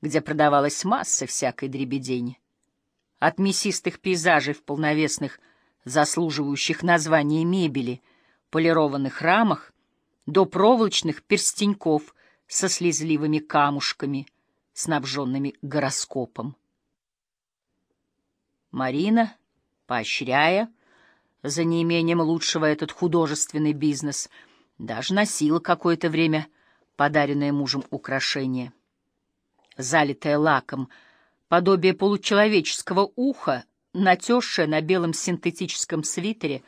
где продавалась масса всякой дребедени. От мясистых пейзажей в полновесных, заслуживающих названия мебели, полированных рамах, до проволочных перстеньков со слезливыми камушками, снабженными гороскопом. Марина, поощряя за неимением лучшего этот художественный бизнес, даже носила какое-то время подаренное мужем украшение. Залитое лаком, подобие получеловеческого уха, натесшее на белом синтетическом свитере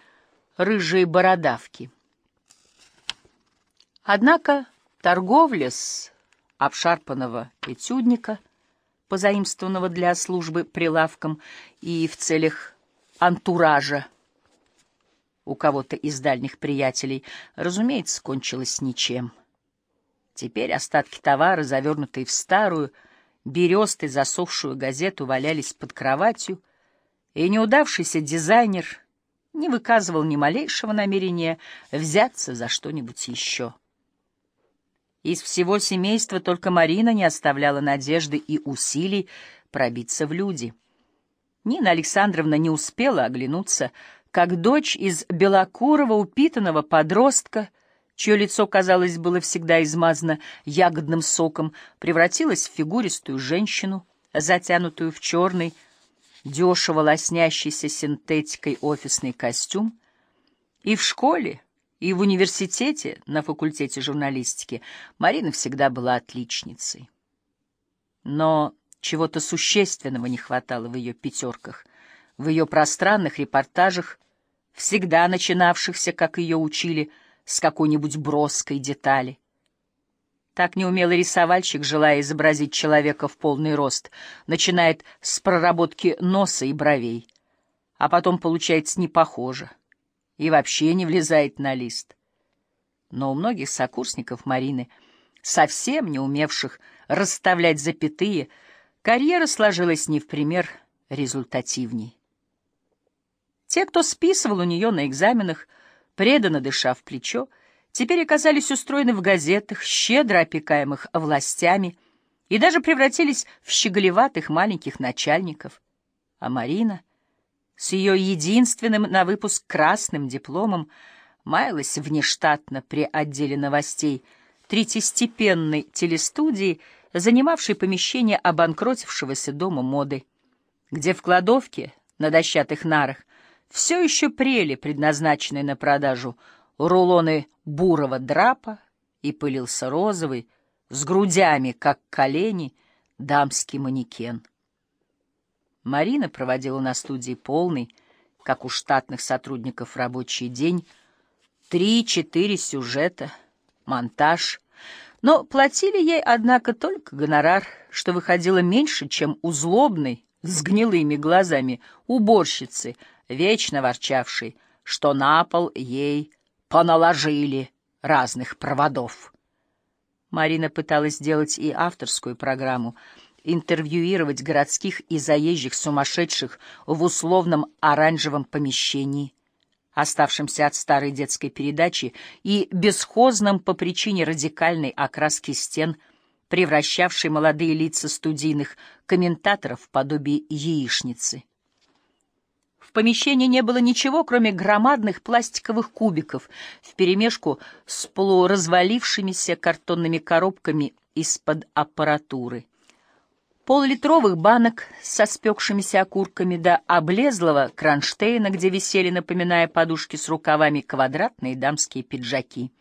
рыжие бородавки. Однако торговля с обшарпанного этюдника — позаимствованного для службы прилавком и в целях антуража у кого-то из дальних приятелей, разумеется, кончилось ничем. Теперь остатки товара, завернутые в старую, берестой засохшую газету, валялись под кроватью, и неудавшийся дизайнер не выказывал ни малейшего намерения взяться за что-нибудь еще. Из всего семейства только Марина не оставляла надежды и усилий пробиться в люди. Нина Александровна не успела оглянуться, как дочь из белокурого упитанного подростка, чье лицо, казалось, было всегда измазано ягодным соком, превратилась в фигуристую женщину, затянутую в черный, дешево лоснящийся синтетикой офисный костюм, и в школе, и в университете, на факультете журналистики, Марина всегда была отличницей. Но чего-то существенного не хватало в ее пятерках, в ее пространных репортажах, всегда начинавшихся, как ее учили, с какой-нибудь броской детали. Так неумелый рисовальщик, желая изобразить человека в полный рост, начинает с проработки носа и бровей, а потом получается непохоже и вообще не влезает на лист. Но у многих сокурсников Марины, совсем не умевших расставлять запятые, карьера сложилась не в пример результативней. Те, кто списывал у нее на экзаменах, преданно дыша в плечо, теперь оказались устроены в газетах, щедро опекаемых властями, и даже превратились в щеголеватых маленьких начальников. А Марина — с ее единственным на выпуск красным дипломом маялась внештатно при отделе новостей третьестепенной телестудии, занимавшей помещение обанкротившегося дома моды, где в кладовке на дощатых нарах все еще прели предназначенные на продажу рулоны бурого драпа и пылился розовый, с грудями, как колени, дамский манекен. Марина проводила на студии полный, как у штатных сотрудников, рабочий день, три-четыре сюжета, монтаж. Но платили ей, однако, только гонорар, что выходило меньше, чем у злобной, с гнилыми глазами, уборщицы, вечно ворчавшей, что на пол ей поналожили разных проводов. Марина пыталась сделать и авторскую программу — интервьюировать городских и заезжих сумасшедших в условном оранжевом помещении, оставшемся от старой детской передачи и бесхозном по причине радикальной окраски стен, превращавшей молодые лица студийных комментаторов в подобие яичницы. В помещении не было ничего, кроме громадных пластиковых кубиков вперемешку с полуразвалившимися картонными коробками из-под аппаратуры. Поллитровых банок со спекшимися окурками до облезлого кронштейна, где висели, напоминая подушки с рукавами, квадратные дамские пиджаки —